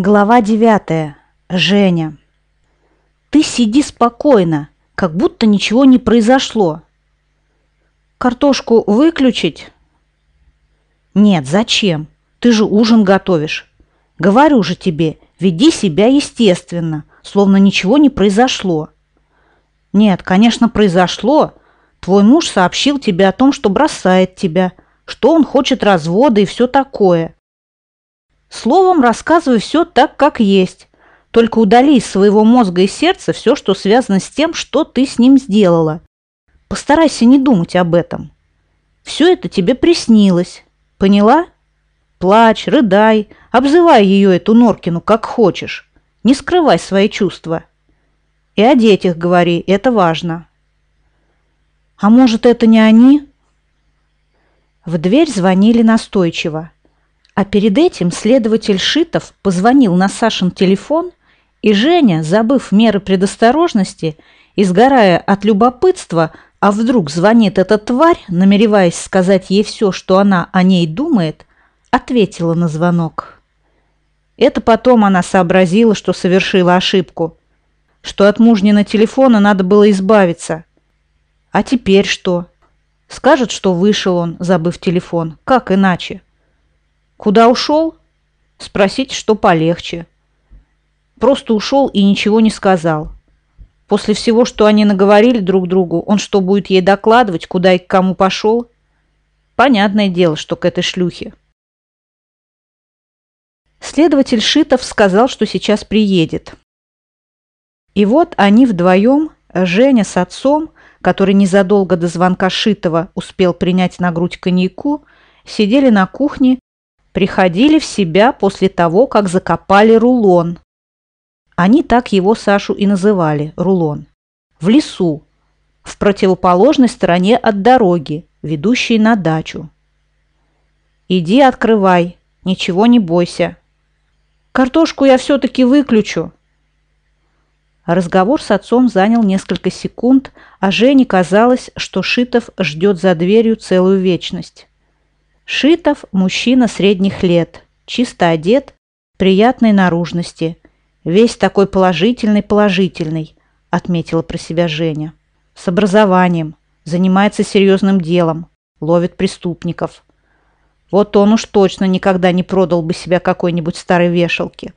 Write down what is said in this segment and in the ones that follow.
Глава девятая. Женя. Ты сиди спокойно, как будто ничего не произошло. Картошку выключить? Нет, зачем? Ты же ужин готовишь. Говорю же тебе, веди себя естественно, словно ничего не произошло. Нет, конечно, произошло. Твой муж сообщил тебе о том, что бросает тебя, что он хочет развода и все такое. Словом, рассказывай все так, как есть. Только удали из своего мозга и сердца все, что связано с тем, что ты с ним сделала. Постарайся не думать об этом. Все это тебе приснилось. Поняла? Плачь, рыдай, обзывай ее, эту Норкину, как хочешь. Не скрывай свои чувства. И о детях говори, это важно. А может, это не они? В дверь звонили настойчиво. А перед этим следователь Шитов позвонил на Сашин телефон, и Женя, забыв меры предосторожности и сгорая от любопытства, а вдруг звонит эта тварь, намереваясь сказать ей все, что она о ней думает, ответила на звонок. Это потом она сообразила, что совершила ошибку, что от мужнина телефона надо было избавиться. А теперь что? Скажет, что вышел он, забыв телефон. Как иначе? Куда ушел? Спросить, что полегче. Просто ушел и ничего не сказал. После всего, что они наговорили друг другу, он что, будет ей докладывать, куда и к кому пошел? Понятное дело, что к этой шлюхе. Следователь Шитов сказал, что сейчас приедет. И вот они вдвоем, Женя с отцом, который незадолго до звонка Шитова успел принять на грудь коньяку, сидели на кухне приходили в себя после того, как закопали рулон. Они так его Сашу и называли – рулон. В лесу, в противоположной стороне от дороги, ведущей на дачу. «Иди открывай, ничего не бойся. Картошку я все-таки выключу». Разговор с отцом занял несколько секунд, а Жене казалось, что Шитов ждет за дверью целую вечность. Шитов – мужчина средних лет, чисто одет, приятной наружности. Весь такой положительный-положительный, отметила про себя Женя. С образованием, занимается серьезным делом, ловит преступников. Вот он уж точно никогда не продал бы себя какой-нибудь старой вешалке.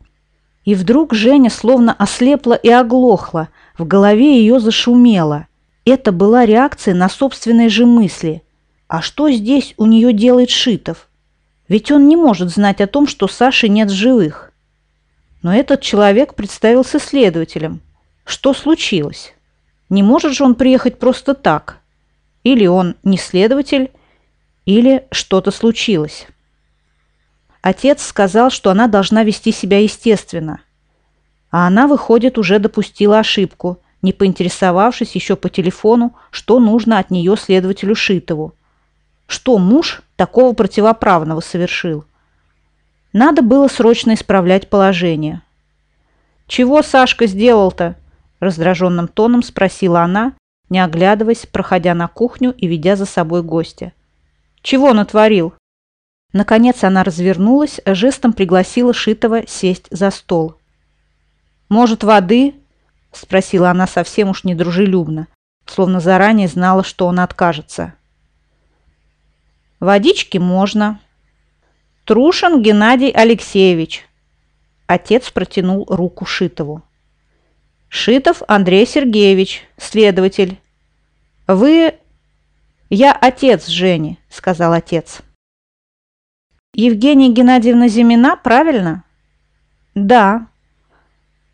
И вдруг Женя словно ослепла и оглохла, в голове ее зашумело. Это была реакция на собственные же мысли – а что здесь у нее делает Шитов? Ведь он не может знать о том, что Саши нет живых. Но этот человек представился следователем. Что случилось? Не может же он приехать просто так? Или он не следователь, или что-то случилось. Отец сказал, что она должна вести себя естественно. А она, выходит, уже допустила ошибку, не поинтересовавшись еще по телефону, что нужно от нее следователю Шитову. Что муж такого противоправного совершил? Надо было срочно исправлять положение. «Чего Сашка сделал-то?» – раздраженным тоном спросила она, не оглядываясь, проходя на кухню и ведя за собой гостя. «Чего натворил?» Наконец она развернулась, жестом пригласила Шитова сесть за стол. «Может, воды?» – спросила она совсем уж недружелюбно, словно заранее знала, что он откажется. Водички можно. Трушин Геннадий Алексеевич. Отец протянул руку Шитову. Шитов Андрей Сергеевич, следователь. Вы... Я отец Жени, сказал отец. Евгения Геннадьевна Зимина, правильно? Да.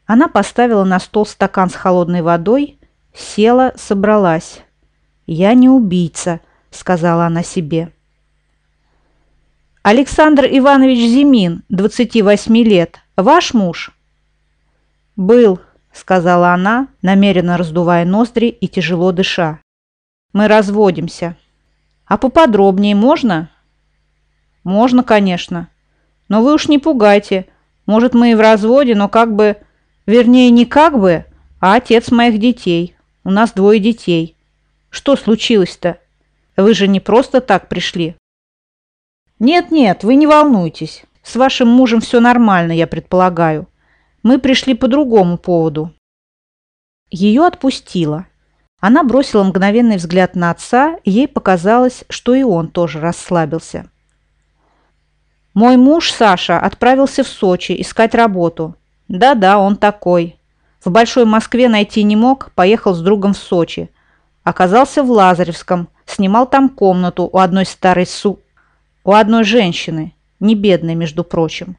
Она поставила на стол стакан с холодной водой, села, собралась. «Я не убийца», — сказала она себе. Александр Иванович Зимин, 28 лет, ваш муж?» «Был», — сказала она, намеренно раздувая ноздри и тяжело дыша. «Мы разводимся». «А поподробнее можно?» «Можно, конечно. Но вы уж не пугайте. Может, мы и в разводе, но как бы... Вернее, не как бы, а отец моих детей. У нас двое детей. Что случилось-то? Вы же не просто так пришли». «Нет-нет, вы не волнуйтесь», – С вашим мужем все нормально, я предполагаю. Мы пришли по другому поводу». Ее отпустило. Она бросила мгновенный взгляд на отца, и ей показалось, что и он тоже расслабился. «Мой муж, Саша, отправился в Сочи искать работу. Да-да, он такой. В Большой Москве найти не мог, поехал с другом в Сочи. Оказался в Лазаревском, снимал там комнату у одной старой су... у одной женщины, не бедной, между прочим.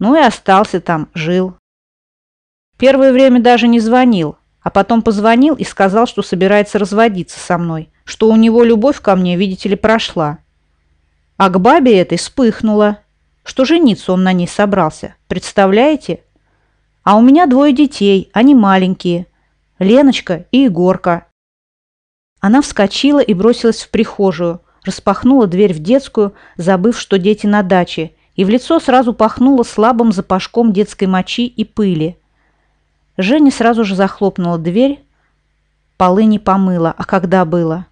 Ну и остался там, жил. Первое время даже не звонил, а потом позвонил и сказал, что собирается разводиться со мной, что у него любовь ко мне, видите ли, прошла. А к бабе этой вспыхнула, что жениться он на ней собрался. Представляете? А у меня двое детей, они маленькие. Леночка и Егорка. Она вскочила и бросилась в прихожую, распахнула дверь в детскую, забыв, что дети на даче, и в лицо сразу пахнуло слабым запашком детской мочи и пыли. Женя сразу же захлопнула дверь. Полы не помыла, а когда было?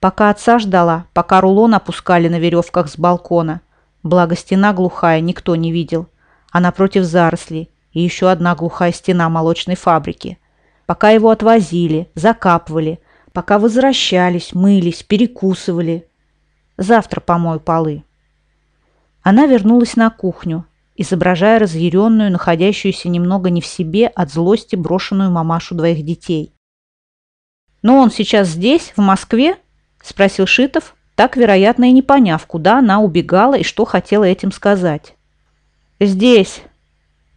Пока отца ждала, пока рулон опускали на веревках с балкона. Благо стена глухая, никто не видел. А напротив заросли и еще одна глухая стена молочной фабрики. Пока его отвозили, закапывали, пока возвращались, мылись, перекусывали. Завтра помою полы. Она вернулась на кухню, изображая разъяренную, находящуюся немного не в себе от злости брошенную мамашу двоих детей. «Но он сейчас здесь, в Москве?» – спросил Шитов, так, вероятно, и не поняв, куда она убегала и что хотела этим сказать. «Здесь.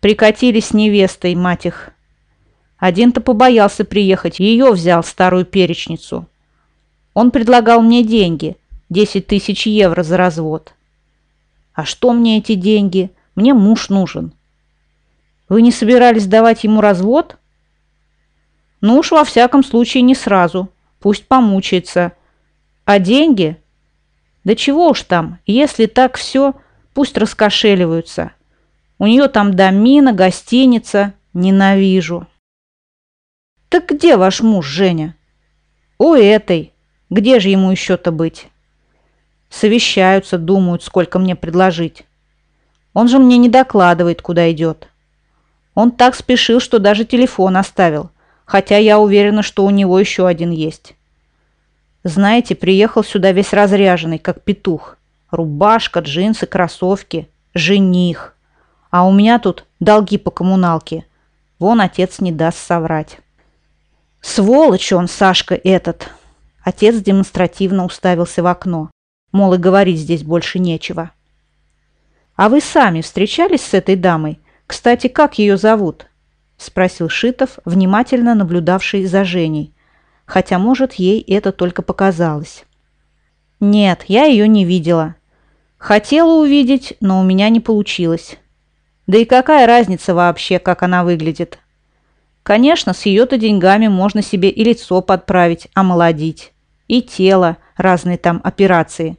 Прикатили с невестой, мать их. Один-то побоялся приехать, ее взял, старую перечницу. Он предлагал мне деньги, 10 тысяч евро за развод. А что мне эти деньги?» Мне муж нужен. Вы не собирались давать ему развод? Ну уж во всяком случае не сразу. Пусть помучается. А деньги? Да чего уж там, если так все, пусть раскошеливаются. У нее там домина, гостиница. Ненавижу. Так где ваш муж, Женя? У этой. Где же ему еще-то быть? Совещаются, думают, сколько мне предложить. Он же мне не докладывает, куда идет. Он так спешил, что даже телефон оставил, хотя я уверена, что у него еще один есть. Знаете, приехал сюда весь разряженный, как петух. Рубашка, джинсы, кроссовки. Жених. А у меня тут долги по коммуналке. Вон отец не даст соврать. Сволочь он, Сашка этот. Отец демонстративно уставился в окно. Мол, и говорить здесь больше нечего. «А вы сами встречались с этой дамой? Кстати, как ее зовут?» – спросил Шитов, внимательно наблюдавший за Женей, хотя, может, ей это только показалось. «Нет, я ее не видела. Хотела увидеть, но у меня не получилось. Да и какая разница вообще, как она выглядит? Конечно, с ее-то деньгами можно себе и лицо подправить, омолодить, и тело, разные там операции.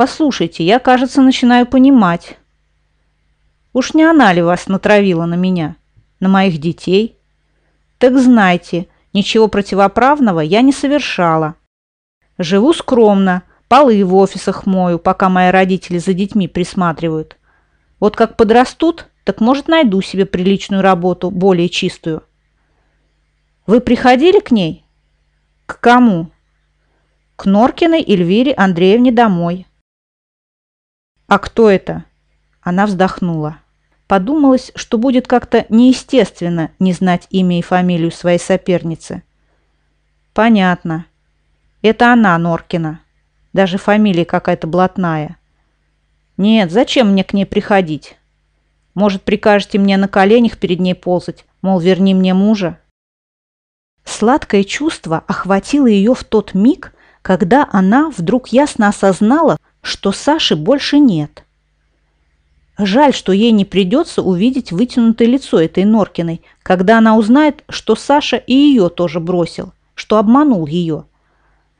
Послушайте, я, кажется, начинаю понимать. Уж не она ли вас натравила на меня? На моих детей? Так знайте, ничего противоправного я не совершала. Живу скромно, полы в офисах мою, пока мои родители за детьми присматривают. Вот как подрастут, так, может, найду себе приличную работу, более чистую. Вы приходили к ней? К кому? К Норкиной Эльвире Андреевне домой. «А кто это?» Она вздохнула. Подумалось, что будет как-то неестественно не знать имя и фамилию своей соперницы. «Понятно. Это она, Норкина. Даже фамилия какая-то блатная. Нет, зачем мне к ней приходить? Может, прикажете мне на коленях перед ней ползать, мол, верни мне мужа?» Сладкое чувство охватило ее в тот миг, когда она вдруг ясно осознала, что Саши больше нет. Жаль, что ей не придется увидеть вытянутое лицо этой Норкиной, когда она узнает, что Саша и ее тоже бросил, что обманул ее.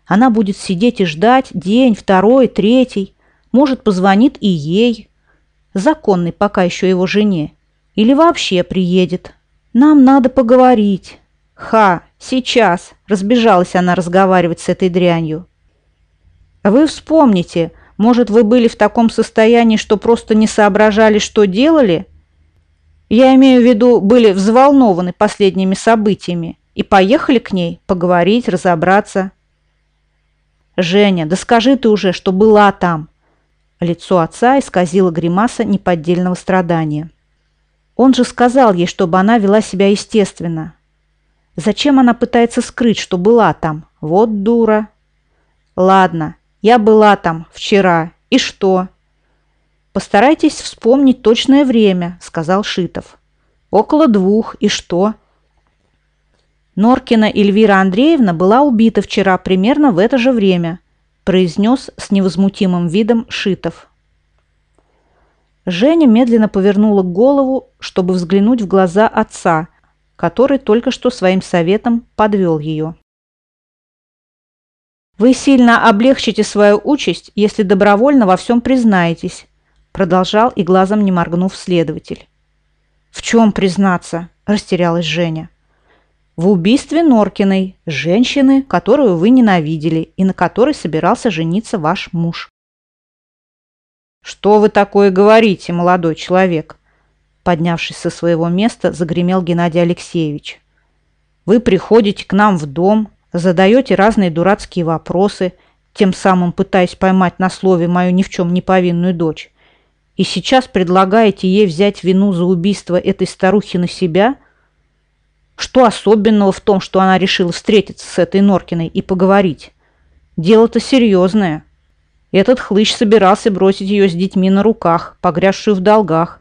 Она будет сидеть и ждать день, второй, третий, может, позвонит и ей, законный пока еще его жене, или вообще приедет. Нам надо поговорить. Ха, сейчас, разбежалась она разговаривать с этой дрянью. Вы вспомните, Может, вы были в таком состоянии, что просто не соображали, что делали? Я имею в виду, были взволнованы последними событиями и поехали к ней поговорить, разобраться. Женя, да скажи ты уже, что была там. Лицо отца исказило гримаса неподдельного страдания. Он же сказал ей, чтобы она вела себя естественно. Зачем она пытается скрыть, что была там? Вот дура. Ладно, я была там вчера. И что? Постарайтесь вспомнить точное время, сказал Шитов. Около двух. И что? Норкина Эльвира Андреевна была убита вчера примерно в это же время, произнес с невозмутимым видом Шитов. Женя медленно повернула голову, чтобы взглянуть в глаза отца, который только что своим советом подвел ее. «Вы сильно облегчите свою участь, если добровольно во всем признаетесь», продолжал и глазом не моргнув следователь. «В чем признаться?» – растерялась Женя. «В убийстве Норкиной, женщины, которую вы ненавидели и на которой собирался жениться ваш муж». «Что вы такое говорите, молодой человек?» Поднявшись со своего места, загремел Геннадий Алексеевич. «Вы приходите к нам в дом, задаете разные дурацкие вопросы, тем самым пытаясь поймать на слове мою ни в чем не повинную дочь, и сейчас предлагаете ей взять вину за убийство этой старухи на себя? Что особенного в том, что она решила встретиться с этой Норкиной и поговорить? Дело-то серьезное. Этот хлыщ собирался бросить ее с детьми на руках, погрязшую в долгах.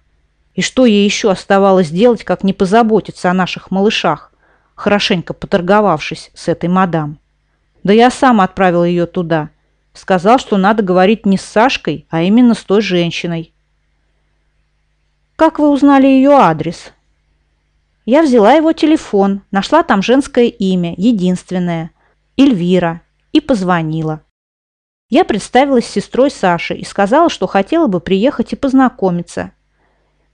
И что ей еще оставалось делать, как не позаботиться о наших малышах? хорошенько поторговавшись с этой мадам. Да я сам отправил ее туда. Сказал, что надо говорить не с Сашкой, а именно с той женщиной. Как вы узнали ее адрес? Я взяла его телефон, нашла там женское имя, единственное, Эльвира, и позвонила. Я представилась сестрой Саши и сказала, что хотела бы приехать и познакомиться.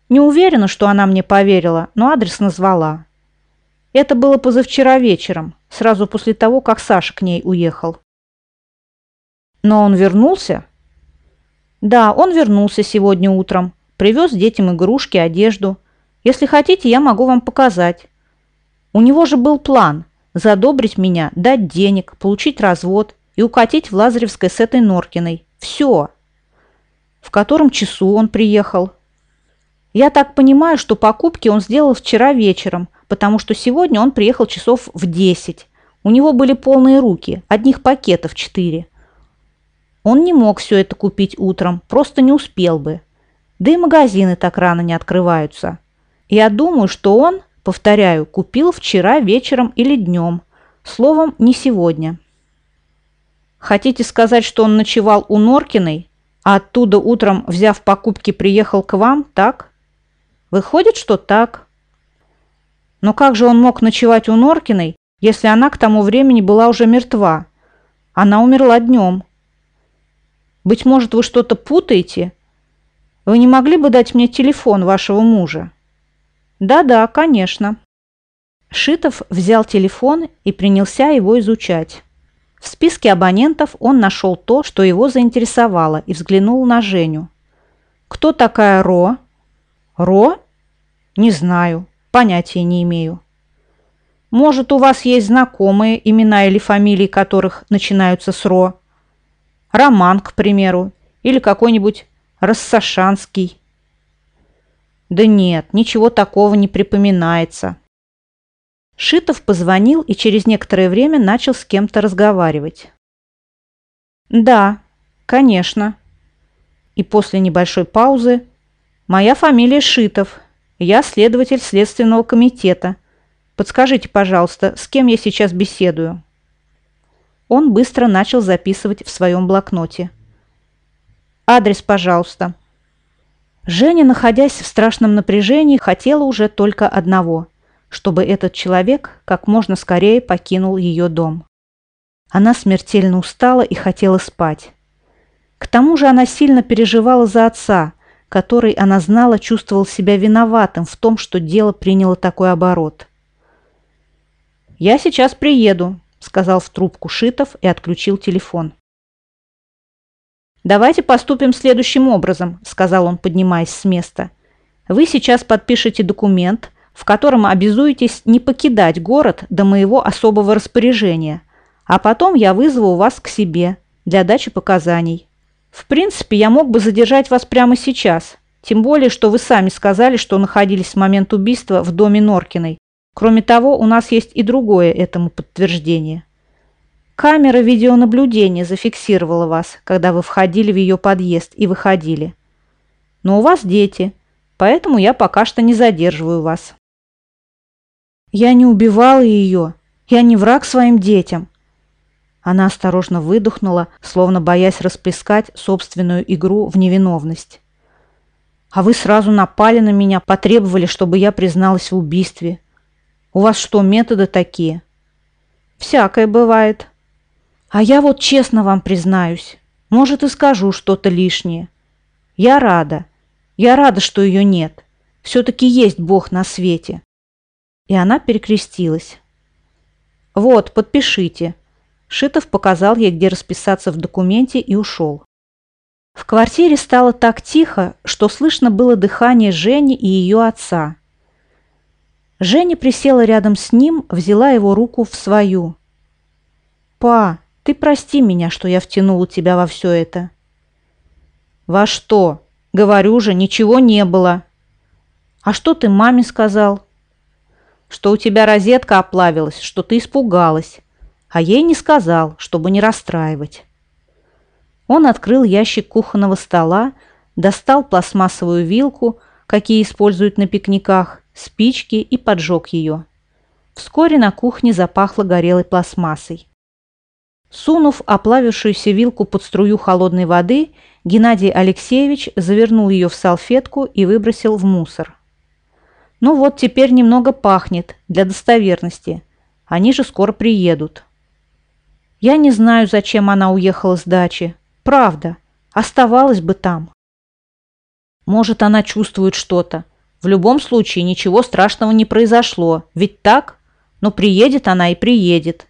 Не уверена, что она мне поверила, но адрес назвала. Это было позавчера вечером, сразу после того, как Саша к ней уехал. Но он вернулся? Да, он вернулся сегодня утром. Привез детям игрушки, одежду. Если хотите, я могу вам показать. У него же был план – задобрить меня, дать денег, получить развод и укатить в Лазаревской с этой Норкиной. Все. В котором часу он приехал? Я так понимаю, что покупки он сделал вчера вечером, потому что сегодня он приехал часов в 10. У него были полные руки, одних пакетов 4. Он не мог все это купить утром, просто не успел бы. Да и магазины так рано не открываются. Я думаю, что он, повторяю, купил вчера вечером или днем. Словом, не сегодня. Хотите сказать, что он ночевал у Норкиной, а оттуда утром, взяв покупки, приехал к вам, так? Выходит, что так. Но как же он мог ночевать у Норкиной, если она к тому времени была уже мертва? Она умерла днем. Быть может, вы что-то путаете? Вы не могли бы дать мне телефон вашего мужа? Да-да, конечно. Шитов взял телефон и принялся его изучать. В списке абонентов он нашел то, что его заинтересовало, и взглянул на Женю. «Кто такая Ро?» «Ро? Не знаю. Понятия не имею. Может, у вас есть знакомые, имена или фамилии которых начинаются с Ро? Роман, к примеру, или какой-нибудь Рассашанский. Да нет, ничего такого не припоминается. Шитов позвонил и через некоторое время начал с кем-то разговаривать. «Да, конечно». И после небольшой паузы «Моя фамилия Шитов, я следователь Следственного комитета. Подскажите, пожалуйста, с кем я сейчас беседую?» Он быстро начал записывать в своем блокноте. «Адрес, пожалуйста». Женя, находясь в страшном напряжении, хотела уже только одного – чтобы этот человек как можно скорее покинул ее дом. Она смертельно устала и хотела спать. К тому же она сильно переживала за отца – который, она знала, чувствовал себя виноватым в том, что дело приняло такой оборот. «Я сейчас приеду», – сказал в трубку Шитов и отключил телефон. «Давайте поступим следующим образом», – сказал он, поднимаясь с места. «Вы сейчас подпишете документ, в котором обязуетесь не покидать город до моего особого распоряжения, а потом я вызову вас к себе для дачи показаний. В принципе, я мог бы задержать вас прямо сейчас, тем более, что вы сами сказали, что находились в момент убийства в доме Норкиной. Кроме того, у нас есть и другое этому подтверждение». Камера видеонаблюдения зафиксировала вас, когда вы входили в ее подъезд и выходили. Но у вас дети, поэтому я пока что не задерживаю вас. Я не убивала ее. Я не враг своим детям. Она осторожно выдохнула, словно боясь расплескать собственную игру в невиновность. А вы сразу напали на меня, потребовали, чтобы я призналась в убийстве. У вас что, методы такие? Всякое бывает, а я вот честно вам признаюсь, может и скажу что-то лишнее. Я рада. Я рада, что ее нет. Все-таки есть Бог на свете. И она перекрестилась. Вот, подпишите. Шитов показал ей, где расписаться в документе и ушел. В квартире стало так тихо, что слышно было дыхание Жени и ее отца. Женя присела рядом с ним, взяла его руку в свою. «Па, ты прости меня, что я втянула тебя во все это. Во что? Говорю же, ничего не было. А что ты маме сказал? Что у тебя розетка оплавилась, что ты испугалась. А ей не сказал, чтобы не расстраивать. Он открыл ящик кухонного стола, достал пластмассовую вилку, какие используют на пикниках, спички и поджег ее. Вскоре на кухне запахло горелой пластмассой. Сунув оплавившуюся вилку под струю холодной воды, Геннадий Алексеевич завернул ее в салфетку и выбросил в мусор. «Ну вот, теперь немного пахнет, для достоверности. Они же скоро приедут». «Я не знаю, зачем она уехала с дачи. Правда, оставалась бы там». «Может, она чувствует что-то. В любом случае ничего страшного не произошло. Ведь так? Но приедет она и приедет.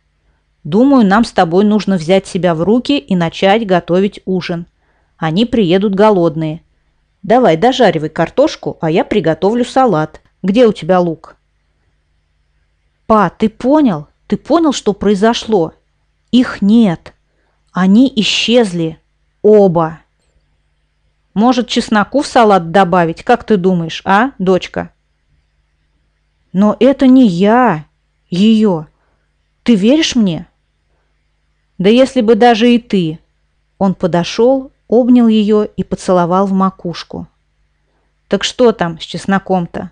Думаю, нам с тобой нужно взять себя в руки и начать готовить ужин. Они приедут голодные. Давай, дожаривай картошку, а я приготовлю салат. Где у тебя лук? Па, ты понял? Ты понял, что произошло? Их нет. Они исчезли. Оба. Может, чесноку в салат добавить? Как ты думаешь, а, дочка? Но это не я, ее. Ты веришь мне? Да если бы даже и ты. Он подошел, обнял ее и поцеловал в макушку. Так что там с чесноком-то?